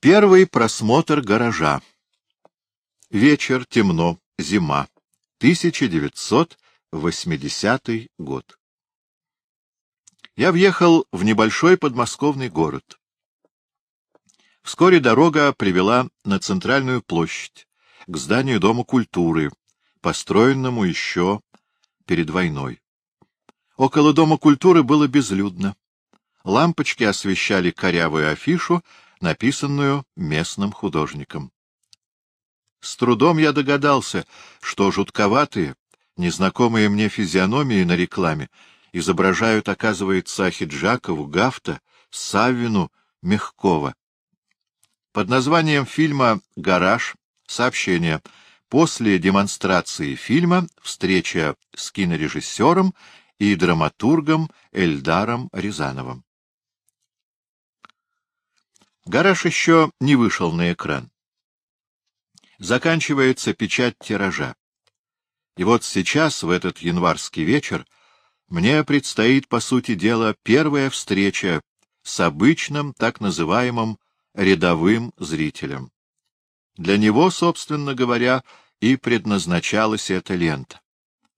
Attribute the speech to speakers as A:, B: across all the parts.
A: Первый просмотр гаража. Вечер, темно, зима. 1980 год. Я въехал в небольшой подмосковный город. Вскоре дорога привела на центральную площадь, к зданию Дома культуры, построенному еще перед войной. Около Дома культуры было безлюдно. Лампочки освещали корявую афишу, написанную местным художником. С трудом я догадался, что жутковатые, незнакомые мне физиономии на рекламе изображают, оказывается, Ахиджакову, Гафта, Саввину, Мягкова. Под названием фильма «Гараж» сообщение «После демонстрации фильма встреча с кинорежиссером и драматургом Эльдаром Рязановым». Гараж еще не вышел на экран. Заканчивается печать тиража. И вот сейчас, в этот январский вечер, мне предстоит, по сути дела, первая встреча с обычным, так называемым, рядовым зрителем. Для него, собственно говоря, и предназначалась эта лента.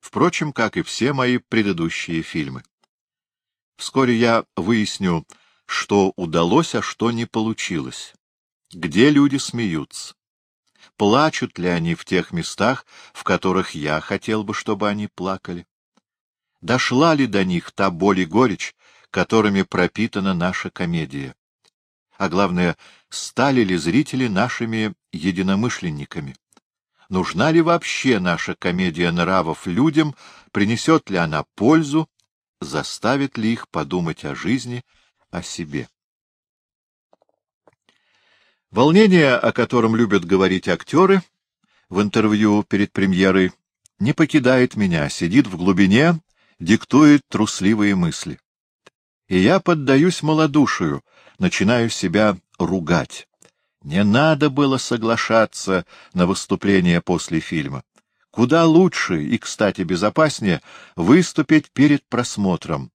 A: Впрочем, как и все мои предыдущие фильмы. Вскоре я выясню, что удалось, а что не получилось. Где люди смеются? Плачут ли они в тех местах, в которых я хотел бы, чтобы они плакали? Дошла ли до них та боль и горечь, которыми пропитана наша комедия? А главное, стали ли зрители нашими единомышленниками? Нужна ли вообще наша комедия нравов людям, принесет ли она пользу, заставит ли их подумать о жизни, о себе. Волнение, о котором любят говорить актеры в интервью перед премьерой, не покидает меня, сидит в глубине, диктует трусливые мысли. И я поддаюсь малодушию, начинаю себя ругать. Не надо было соглашаться на выступление после фильма. Куда лучше и, кстати, безопаснее выступить перед просмотром,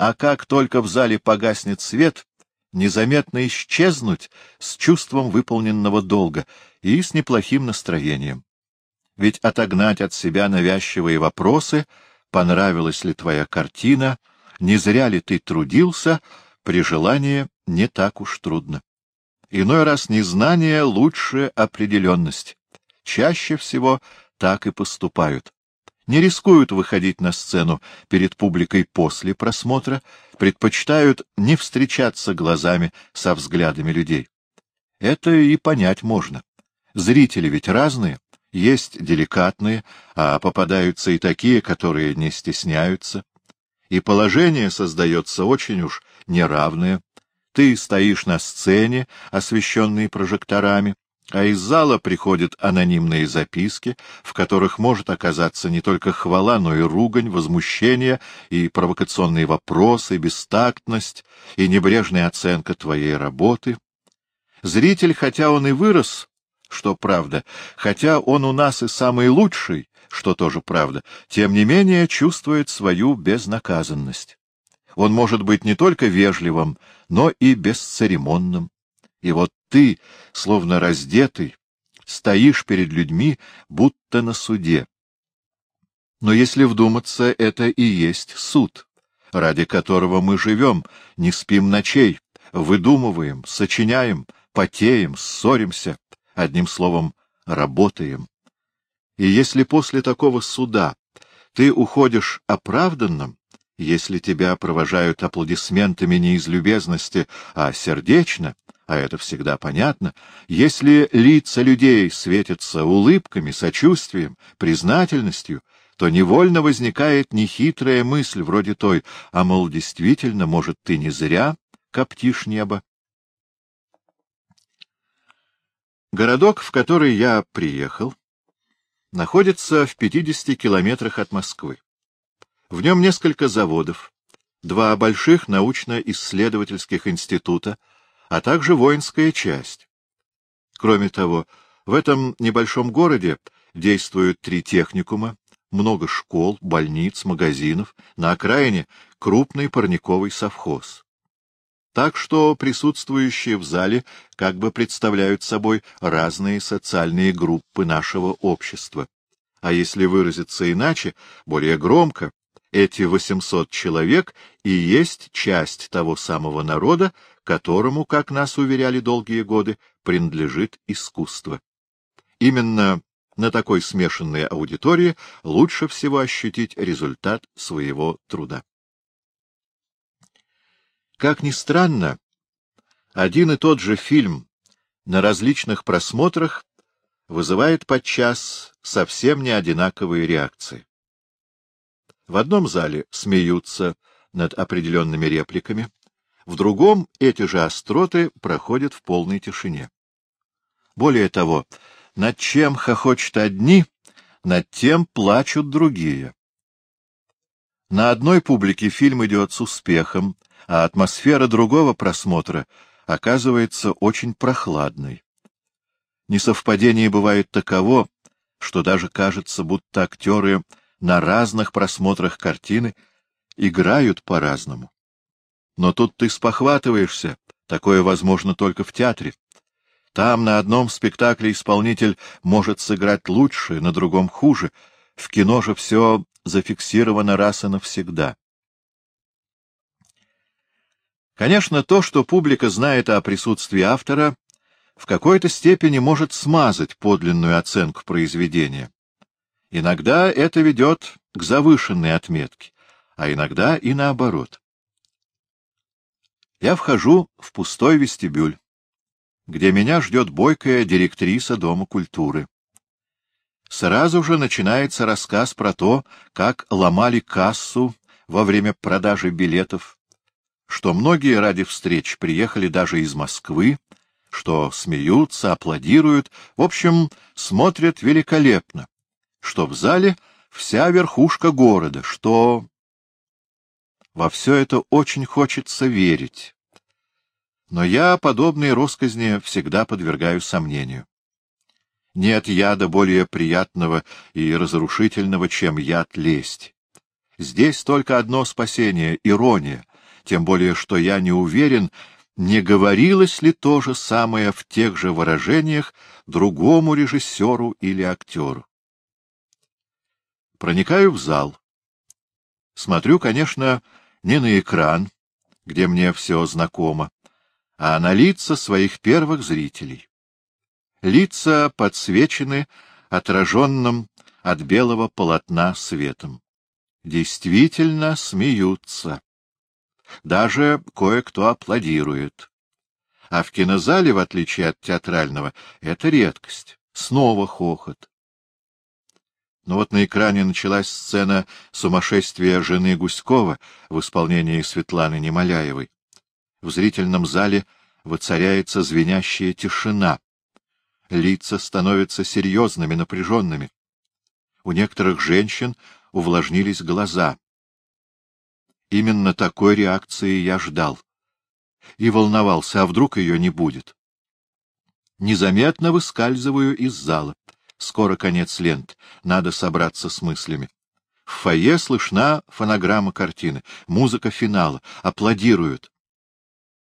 A: а как только в зале погаснет свет, незаметно исчезнуть с чувством выполненного долга и с неплохим настроением. Ведь отогнать от себя навязчивые вопросы, понравилась ли твоя картина, не зря ли ты трудился, при желании не так уж трудно. Иной раз незнание лучше определенность. Чаще всего так и поступают не рискуют выходить на сцену перед публикой после просмотра, предпочитают не встречаться глазами со взглядами людей. Это и понять можно. Зрители ведь разные, есть деликатные, а попадаются и такие, которые не стесняются. И положение создается очень уж неравное. Ты стоишь на сцене, освещенной прожекторами, а из зала приходят анонимные записки, в которых может оказаться не только хвала, но и ругань, возмущение и провокационные вопросы, бестактность и небрежная оценка твоей работы. Зритель, хотя он и вырос, что правда, хотя он у нас и самый лучший, что тоже правда, тем не менее чувствует свою безнаказанность. Он может быть не только вежливым, но и бесцеремонным. И вот ты, словно раздетый, стоишь перед людьми, будто на суде. Но если вдуматься, это и есть суд, ради которого мы живем, не спим ночей, выдумываем, сочиняем, потеем, ссоримся, одним словом, работаем. И если после такого суда ты уходишь оправданным, если тебя провожают аплодисментами не из любезности, а сердечно, а это всегда понятно, если лица людей светятся улыбками, сочувствием, признательностью, то невольно возникает нехитрая мысль вроде той, а, мол, действительно, может, ты не зря коптишь небо. Городок, в который я приехал, находится в 50 километрах от Москвы. В нем несколько заводов, два больших научно-исследовательских института, а также воинская часть. Кроме того, в этом небольшом городе действуют три техникума, много школ, больниц, магазинов, на окраине крупный парниковый совхоз. так что присутствующие в зале как бы представляют собой разные социальные группы нашего общества. А если выразиться иначе, более громко, эти 800 человек и есть часть того самого народа, которому, как нас уверяли долгие годы, принадлежит искусство. Именно на такой смешанной аудитории лучше всего ощутить результат своего труда. Как ни странно, один и тот же фильм на различных просмотрах вызывает подчас совсем не одинаковые реакции. В одном зале смеются над определенными репликами, в другом эти же остроты проходят в полной тишине. Более того, над чем хохочут одни, над тем плачут другие. На одной публике фильм идет с успехом, а атмосфера другого просмотра оказывается очень прохладной. Несовпадение бывает таково, что даже кажется, будто актеры на разных просмотрах картины играют по-разному. Но тут ты спохватываешься, такое возможно только в театре. Там на одном спектакле исполнитель может сыграть лучше, на другом хуже. В кино же все зафиксировано раз и навсегда. Конечно, то, что публика знает о присутствии автора, в какой-то степени может смазать подлинную оценку произведения. Иногда это ведет к завышенной отметке, а иногда и наоборот. Я вхожу в пустой вестибюль, где меня ждет бойкая директриса Дома культуры. Сразу же начинается рассказ про то, как ломали кассу во время продажи билетов, что многие ради встреч приехали даже из Москвы, что смеются, аплодируют, в общем, смотрят великолепно, что в зале вся верхушка города, что... Во все это очень хочется верить. Но я подобные росказни всегда подвергаю сомнению. Нет яда более приятного и разрушительного, чем яд лесть. Здесь только одно спасение — ирония, тем более что я не уверен, не говорилось ли то же самое в тех же выражениях другому режиссеру или актеру. Проникаю в зал. Смотрю, конечно, не на экран, где мне все знакомо, а на лица своих первых зрителей. Лица подсвечены отраженным от белого полотна светом. Действительно смеются. Даже кое-кто аплодирует. А в кинозале, в отличие от театрального, это редкость. Снова хохот. Но вот на экране началась сцена сумасшествия жены Гуськова в исполнении Светланы Немоляевой. В зрительном зале воцаряется звенящая тишина. Лица становятся серьезными, напряженными. У некоторых женщин увлажнились глаза. Именно такой реакции я ждал. И волновался, а вдруг ее не будет. Незаметно выскальзываю из зала. Скоро конец лент, надо собраться с мыслями. В фойе слышна фонограмма картины, музыка финала, аплодируют.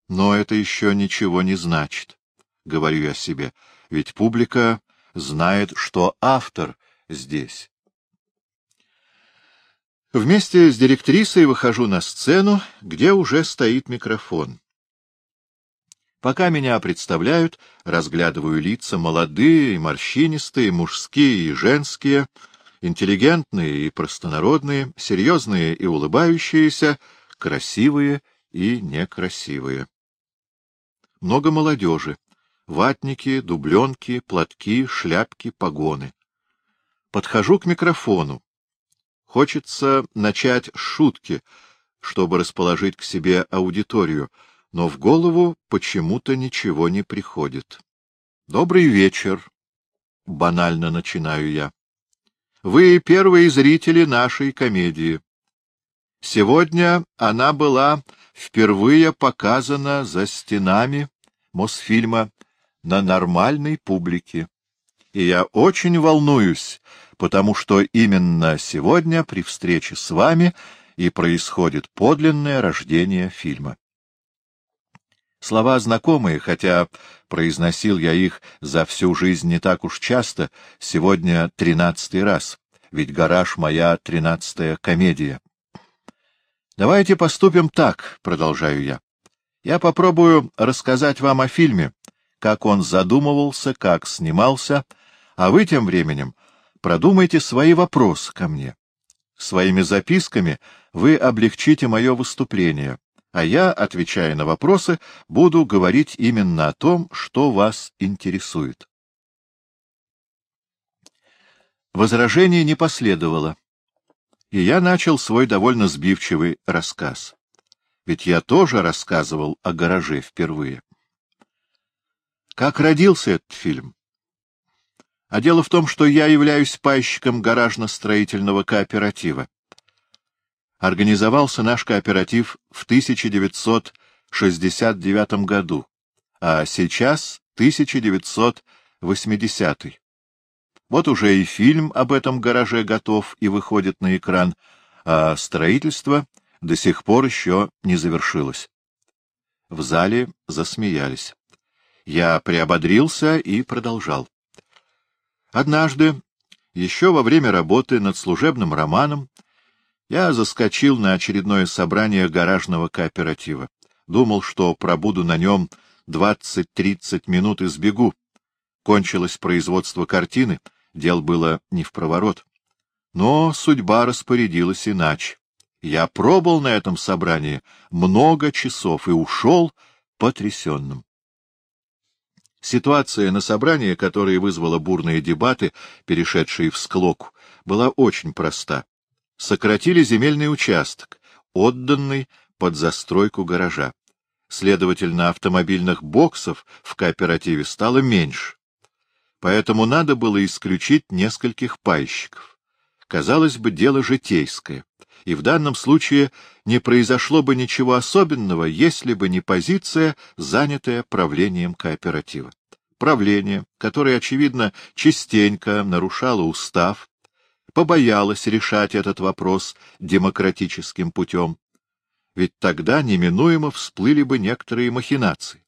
A: Но это еще ничего не значит, — говорю я себе, — ведь публика знает, что автор здесь. Вместе с директрисой выхожу на сцену, где уже стоит микрофон. Пока меня представляют, разглядываю лица молодые морщинистые, мужские и женские, интеллигентные и простонародные, серьезные и улыбающиеся, красивые и некрасивые. Много молодежи. Ватники, дубленки, платки, шляпки, погоны. Подхожу к микрофону. Хочется начать шутки, чтобы расположить к себе аудиторию, но в голову почему-то ничего не приходит. «Добрый вечер», — банально начинаю я. «Вы первые зрители нашей комедии. Сегодня она была впервые показана за стенами Мосфильма на нормальной публике. И я очень волнуюсь, потому что именно сегодня при встрече с вами и происходит подлинное рождение фильма. Слова знакомые, хотя произносил я их за всю жизнь не так уж часто, сегодня тринадцатый раз, ведь гараж — моя тринадцатая комедия. «Давайте поступим так», — продолжаю я. «Я попробую рассказать вам о фильме, как он задумывался, как снимался, а вы тем временем продумайте свои вопросы ко мне. Своими записками вы облегчите мое выступление, а я, отвечая на вопросы, буду говорить именно о том, что вас интересует. Возражений не последовало, и я начал свой довольно сбивчивый рассказ. Ведь я тоже рассказывал о гараже впервые. Как родился этот фильм? А дело в том, что я являюсь пайщиком гаражно-строительного кооператива организовался наш кооператив в 1969 году, а сейчас 1980. Вот уже и фильм об этом гараже готов и выходит на экран, а строительство до сих пор еще не завершилось. В зале засмеялись. Я приободрился и продолжал. Однажды, еще во время работы над служебным романом, я заскочил на очередное собрание гаражного кооператива. Думал, что пробуду на нем двадцать-тридцать минут и сбегу. Кончилось производство картины, дел было не в проворот. Но судьба распорядилась иначе. Я пробыл на этом собрании много часов и ушел потрясенным. Ситуация на собрании, которая вызвала бурные дебаты, перешедшие в склоку, была очень проста сократили земельный участок, отданный под застройку гаража. Следовательно, автомобильных боксов в кооперативе стало меньше. Поэтому надо было исключить нескольких пайщиков. Казалось бы, дело житейское, и в данном случае не произошло бы ничего особенного, если бы не позиция, занятая правлением кооператива. Правление, которое, очевидно, частенько нарушало устав, побоялась решать этот вопрос демократическим путем, ведь тогда неминуемо всплыли бы некоторые махинации.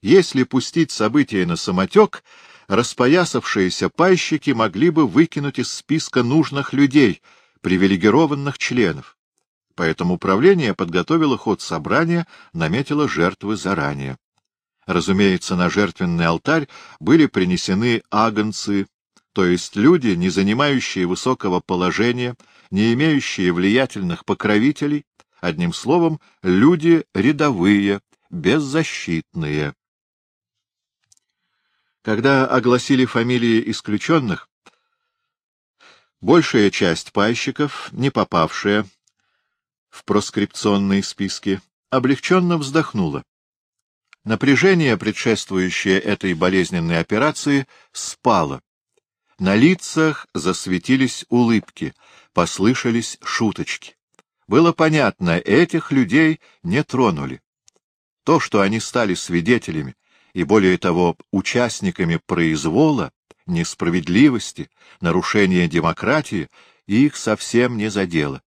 A: Если пустить события на самотек, распоясавшиеся пайщики могли бы выкинуть из списка нужных людей, привилегированных членов. Поэтому управление подготовило ход собрания, наметило жертвы заранее. Разумеется, на жертвенный алтарь были принесены агнцы, то есть люди, не занимающие высокого положения, не имеющие влиятельных покровителей, одним словом, люди рядовые, беззащитные. Когда огласили фамилии исключенных, большая часть пайщиков, не попавшая в проскрипционные списки, облегченно вздохнула. Напряжение, предшествующее этой болезненной операции, спало. На лицах засветились улыбки, послышались шуточки. Было понятно, этих людей не тронули. То, что они стали свидетелями и, более того, участниками произвола, несправедливости, нарушения демократии, их совсем не задело.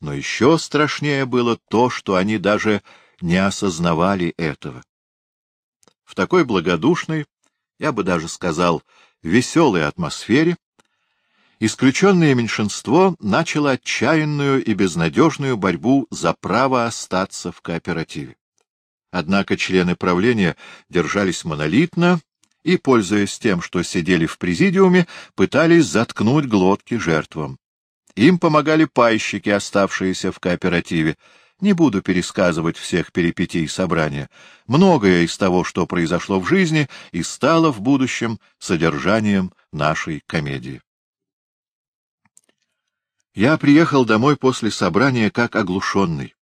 A: Но еще страшнее было то, что они даже не осознавали этого. В такой благодушной, я бы даже сказал, веселой атмосфере, исключенное меньшинство начало отчаянную и безнадежную борьбу за право остаться в кооперативе. Однако члены правления держались монолитно и, пользуясь тем, что сидели в президиуме, пытались заткнуть глотки жертвам. Им помогали пайщики, оставшиеся в кооперативе, не буду пересказывать всех перипетий собрания. Многое из того, что произошло в жизни, и стало в будущем содержанием нашей комедии. Я приехал домой после собрания как оглушенный.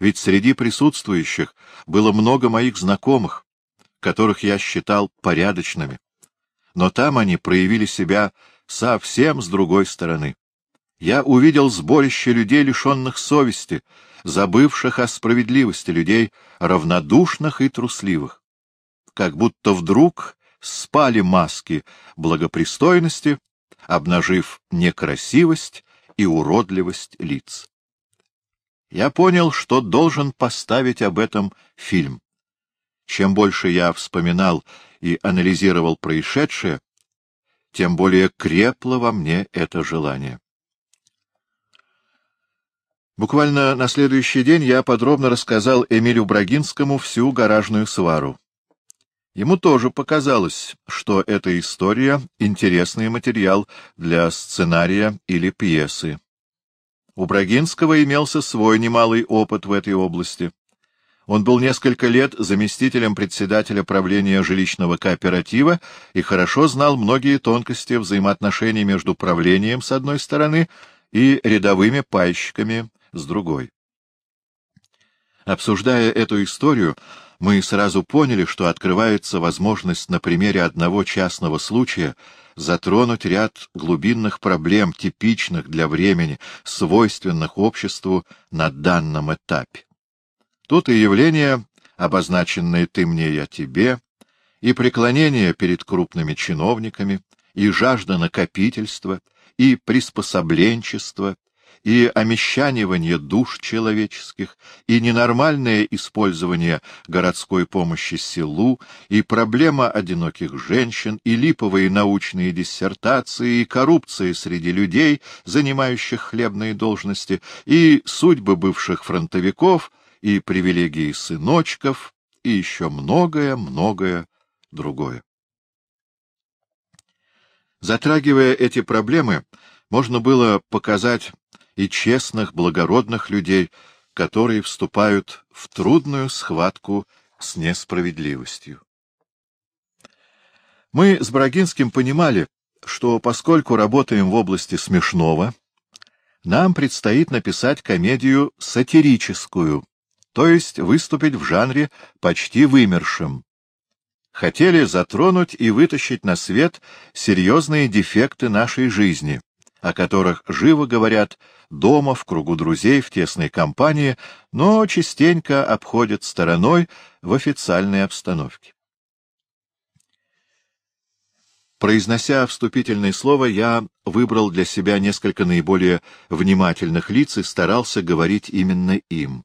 A: Ведь среди присутствующих было много моих знакомых, которых я считал порядочными. Но там они проявили себя совсем с другой стороны. Я увидел сборище людей, лишенных совести, забывших о справедливости людей, равнодушных и трусливых. Как будто вдруг спали маски благопристойности, обнажив некрасивость и уродливость лиц. я понял, что должен поставить об этом фильм. Чем больше я вспоминал и анализировал происшедшее, тем более крепло во мне это желание. Буквально на следующий день я подробно рассказал Эмилю Брагинскому всю гаражную свару. Ему тоже показалось, что эта история — интересный материал для сценария или пьесы. У Брагинского имелся свой немалый опыт в этой области. Он был несколько лет заместителем председателя правления жилищного кооператива и хорошо знал многие тонкости взаимоотношений между правлением с одной стороны и рядовыми пайщиками с другой. Обсуждая эту историю, мы сразу поняли, что открывается возможность на примере одного частного случая затронуть ряд глубинных проблем, типичных для времени, свойственных обществу на данном этапе. Тут и явления, обозначенные «ты мне, я тебе», и преклонение перед крупными чиновниками, и жажда накопительства, и приспособленчество, и омещанивание душ человеческих, и ненормальное использование городской помощи селу, и проблема одиноких женщин, и липовые научные диссертации, и коррупция среди людей, занимающих хлебные должности, и судьбы бывших фронтовиков, и привилегии сыночков, и еще многое-многое другое. Затрагивая эти проблемы, можно было показать и честных, благородных людей, которые вступают в трудную схватку с несправедливостью. Мы с Брагинским понимали, что поскольку работаем в области смешного, нам предстоит написать комедию сатирическую, то есть выступить в жанре почти вымершем. Хотели затронуть и вытащить на свет серьезные дефекты нашей жизни, о которых живо говорят дома, в кругу друзей, в тесной компании, но частенько обходят стороной в официальной обстановке. Произнося вступительное слово, я выбрал для себя несколько наиболее внимательных лиц и старался говорить именно им.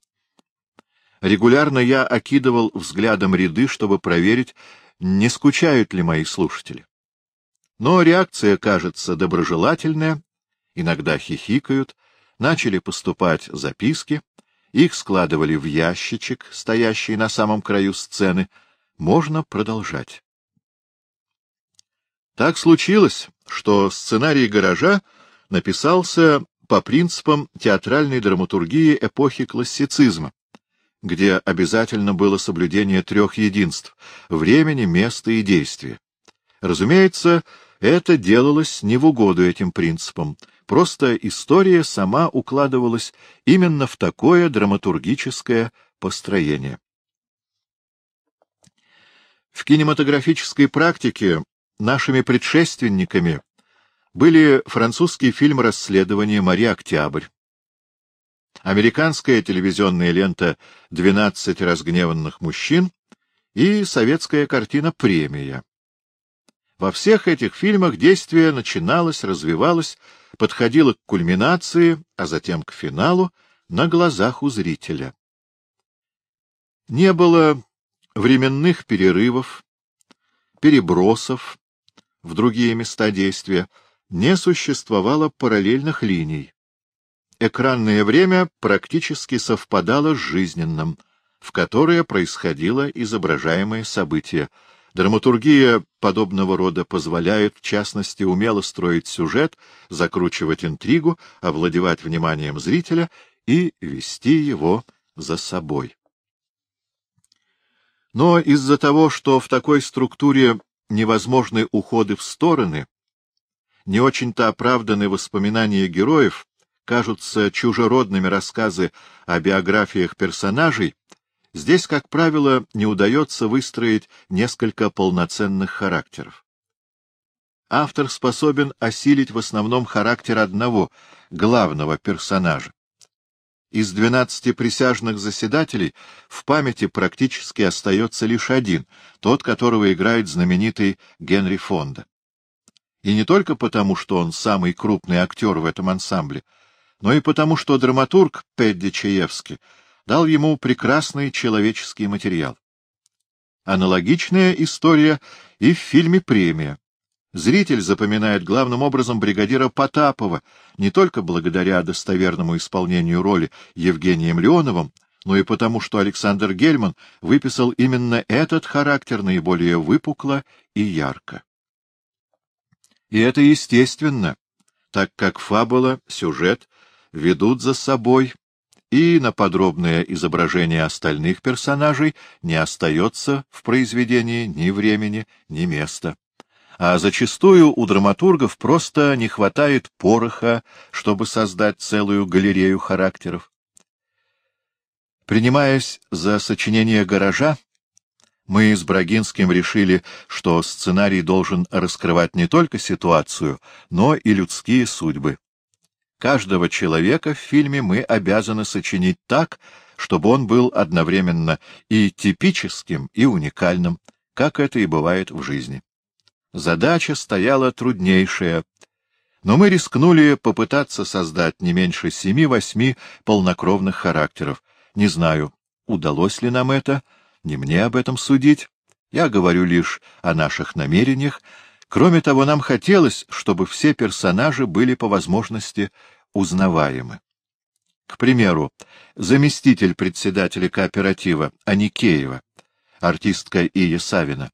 A: Регулярно я окидывал взглядом ряды, чтобы проверить, не скучают ли мои слушатели. Но реакция кажется доброжелательная, иногда хихикают, начали поступать записки, их складывали в ящичек, стоящий на самом краю сцены. Можно продолжать. Так случилось, что сценарий «Гаража» написался по принципам театральной драматургии эпохи классицизма, где обязательно было соблюдение трех единств — времени, места и действия. Разумеется, это делалось не в угоду этим принципам, просто история сама укладывалась именно в такое драматургическое построение. В кинематографической практике нашими предшественниками были французский фильм расследования «Мари Октябрь», американская телевизионная лента «Двенадцать разгневанных мужчин» и советская картина «Премия». Во всех этих фильмах действие начиналось, развивалось, подходило к кульминации, а затем к финалу на глазах у зрителя. Не было временных перерывов, перебросов в другие места действия, не существовало параллельных линий. Экранное время практически совпадало с жизненным, в которое происходило изображаемое событие — Драматургия подобного рода позволяет, в частности, умело строить сюжет, закручивать интригу, овладевать вниманием зрителя и вести его за собой. Но из-за того, что в такой структуре невозможны уходы в стороны, не очень-то оправданы воспоминания героев, кажутся чужеродными рассказы о биографиях персонажей, Здесь, как правило, не удается выстроить несколько полноценных характеров. Автор способен осилить в основном характер одного, главного персонажа. Из двенадцати присяжных заседателей в памяти практически остается лишь один, тот, которого играет знаменитый Генри Фонда. И не только потому, что он самый крупный актер в этом ансамбле, но и потому, что драматург Педди Чаевский дал ему прекрасный человеческий материал. Аналогичная история и в фильме «Премия». Зритель запоминает главным образом бригадира Потапова не только благодаря достоверному исполнению роли Евгением Леоновым, но и потому, что Александр Гельман выписал именно этот характер наиболее выпукло и ярко. И это естественно, так как фабула, сюжет ведут за собой, и на подробное изображение остальных персонажей не остается в произведении ни времени, ни места. А зачастую у драматургов просто не хватает пороха, чтобы создать целую галерею характеров. Принимаясь за сочинение «Гаража», мы с Брагинским решили, что сценарий должен раскрывать не только ситуацию, но и людские судьбы. Каждого человека в фильме мы обязаны сочинить так, чтобы он был одновременно и типическим, и уникальным, как это и бывает в жизни. Задача стояла труднейшая, но мы рискнули попытаться создать не меньше семи-восьми полнокровных характеров, не знаю, удалось ли нам это, не мне об этом судить. Я говорю лишь о наших намерениях. Кроме того, нам хотелось, чтобы все персонажи были по возможности узнаваемы. К примеру, заместитель председателя кооператива Аникеева, артистка Ия Савина,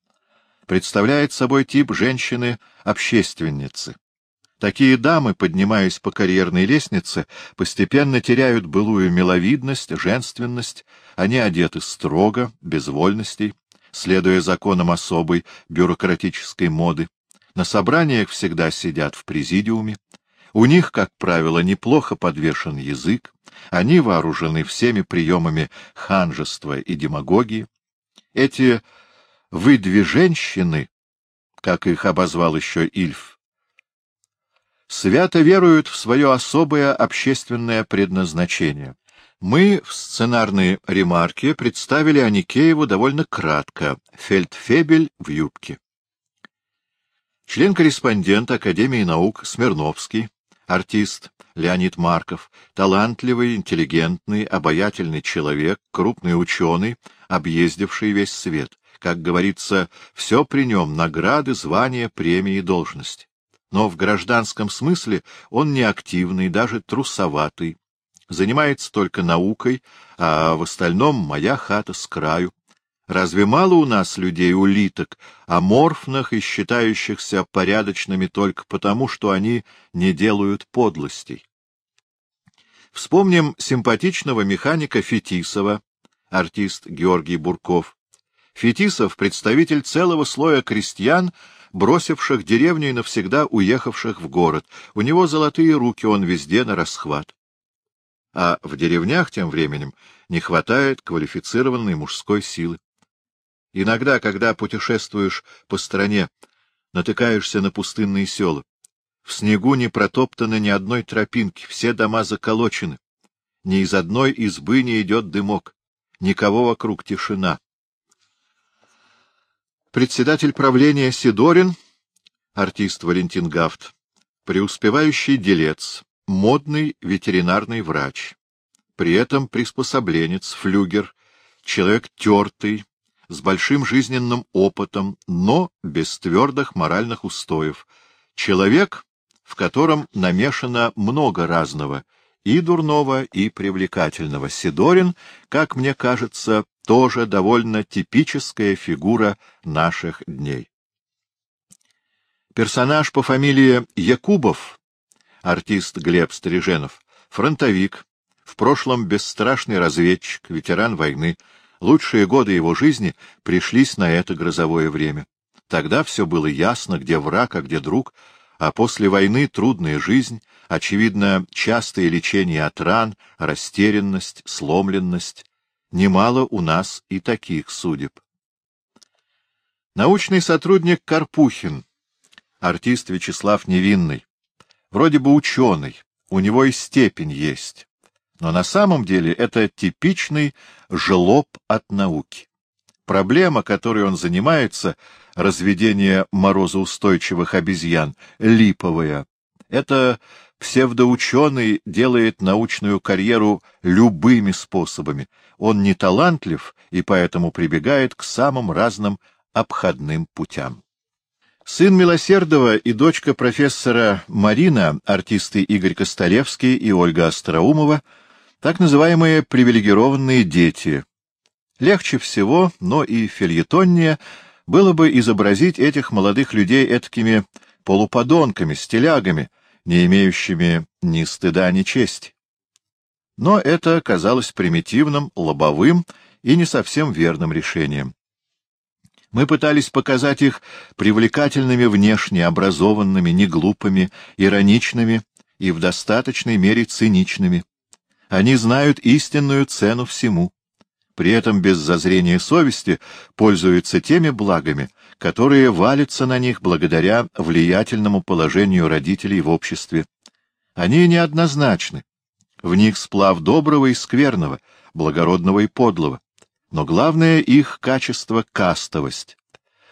A: представляет собой тип женщины-общественницы. Такие дамы, поднимаясь по карьерной лестнице, постепенно теряют былую миловидность, женственность, они одеты строго, без вольностей, следуя законам особой бюрократической моды. На собраниях всегда сидят в президиуме. У них, как правило, неплохо подвешен язык, они вооружены всеми приемами ханжества и демагогии. Эти «выдвиженщины», как их обозвал еще Ильф, свято веруют в свое особое общественное предназначение. Мы в сценарной ремарке представили Аникееву довольно кратко «Фельдфебель в юбке». Член-корреспондент Академии наук Смирновский, артист Леонид Марков, талантливый, интеллигентный, обаятельный человек, крупный ученый, объездивший весь свет. Как говорится, все при нем — награды, звания, премии, должности но в гражданском смысле он неактивный, даже трусоватый, занимается только наукой, а в остальном моя хата с краю. Разве мало у нас людей-улиток, аморфных и считающихся порядочными только потому, что они не делают подлостей? Вспомним симпатичного механика Фетисова, артист Георгий Бурков. Фетисов — представитель целого слоя крестьян, бросивших деревню и навсегда уехавших в город. У него золотые руки, он везде на расхват. А в деревнях тем временем не хватает квалифицированной мужской силы. Иногда, когда путешествуешь по стране, натыкаешься на пустынные села. В снегу не протоптано ни одной тропинки, все дома заколочены. Ни из одной избы не идет дымок, никого вокруг тишина. Председатель правления Сидорин, артист Валентин Гафт, преуспевающий делец, модный ветеринарный врач, при этом приспособленец, флюгер, человек тертый, с большим жизненным опытом, но без твердых моральных устоев, человек, в котором намешано много разного, и дурного, и привлекательного. Сидорин, как мне кажется, тоже довольно типическая фигура наших дней. Персонаж по фамилии Якубов, артист Глеб Стриженов, фронтовик, в прошлом бесстрашный разведчик, ветеран войны, лучшие годы его жизни пришлись на это грозовое время. Тогда все было ясно, где враг, а где друг, а после войны трудная жизнь, очевидно, частое лечение от ран, растерянность, сломленность, Немало у нас и таких судеб. Научный сотрудник Карпухин, артист Вячеслав Невинный, вроде бы ученый, у него и степень есть, но на самом деле это типичный жлоб от науки. Проблема, которой он занимается, разведение морозоустойчивых обезьян, липовая, это псевдоученый делает научную карьеру любыми способами. Он не талантлив и поэтому прибегает к самым разным обходным путям. Сын Милосердова и дочка профессора Марина, артисты Игорь Костолевский и Ольга Остроумова, так называемые привилегированные дети. Легче всего, но и фильетоннее, было бы изобразить этих молодых людей этакими полуподонками, стилягами, не имеющими ни стыда, ни чести. Но это казалось примитивным, лобовым и не совсем верным решением. Мы пытались показать их привлекательными внешне, образованными, неглупыми, ироничными и в достаточной мере циничными. Они знают истинную цену всему. При этом без зазрения совести пользуются теми благами, которые валятся на них благодаря влиятельному положению родителей в обществе. Они неоднозначны. В них сплав доброго и скверного, благородного и подлого. Но главное их качество — кастовость.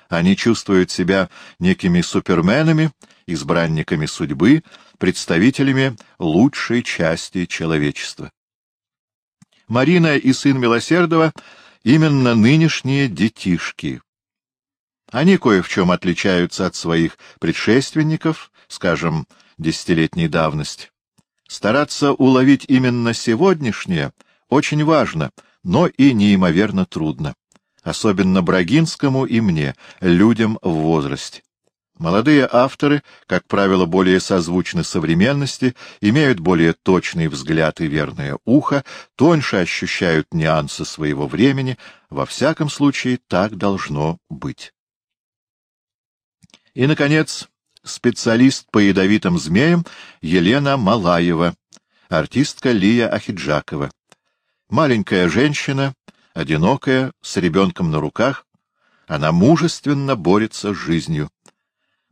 A: Они чувствуют себя некими суперменами, избранниками судьбы, представителями лучшей части человечества. Марина и сын Милосердова — именно нынешние детишки. Они кое в чем отличаются от своих предшественников, скажем, десятилетней давности. Стараться уловить именно сегодняшнее очень важно, но и неимоверно трудно. Особенно Брагинскому и мне, людям в возрасте. Молодые авторы, как правило, более созвучны современности, имеют более точный взгляд и верное ухо, тоньше ощущают нюансы своего времени, во всяком случае так должно быть. И, наконец, специалист по ядовитым змеям Елена Малаева, артистка Лия Ахиджакова. Маленькая женщина, одинокая, с ребенком на руках, она мужественно борется с жизнью.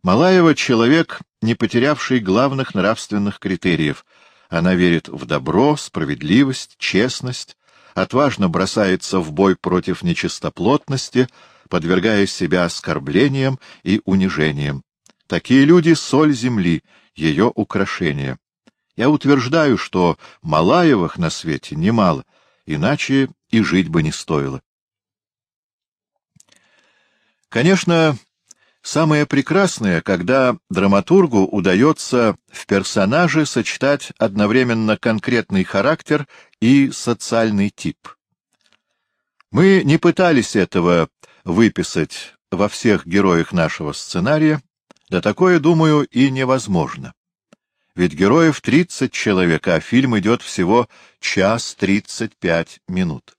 A: Малаева — человек, не потерявший главных нравственных критериев. Она верит в добро, справедливость, честность, отважно бросается в бой против нечистоплотности, подвергая себя оскорблениям и унижениям. Такие люди — соль земли, ее украшение. Я утверждаю, что Малаевых на свете немало, иначе и жить бы не стоило. Конечно, самое прекрасное, когда драматургу удается в персонаже сочетать одновременно конкретный характер и социальный тип. Мы не пытались этого выписать во всех героях нашего сценария, да такое, думаю, и невозможно. Ведь героев 30 человек, а фильм идет всего час 35 минут.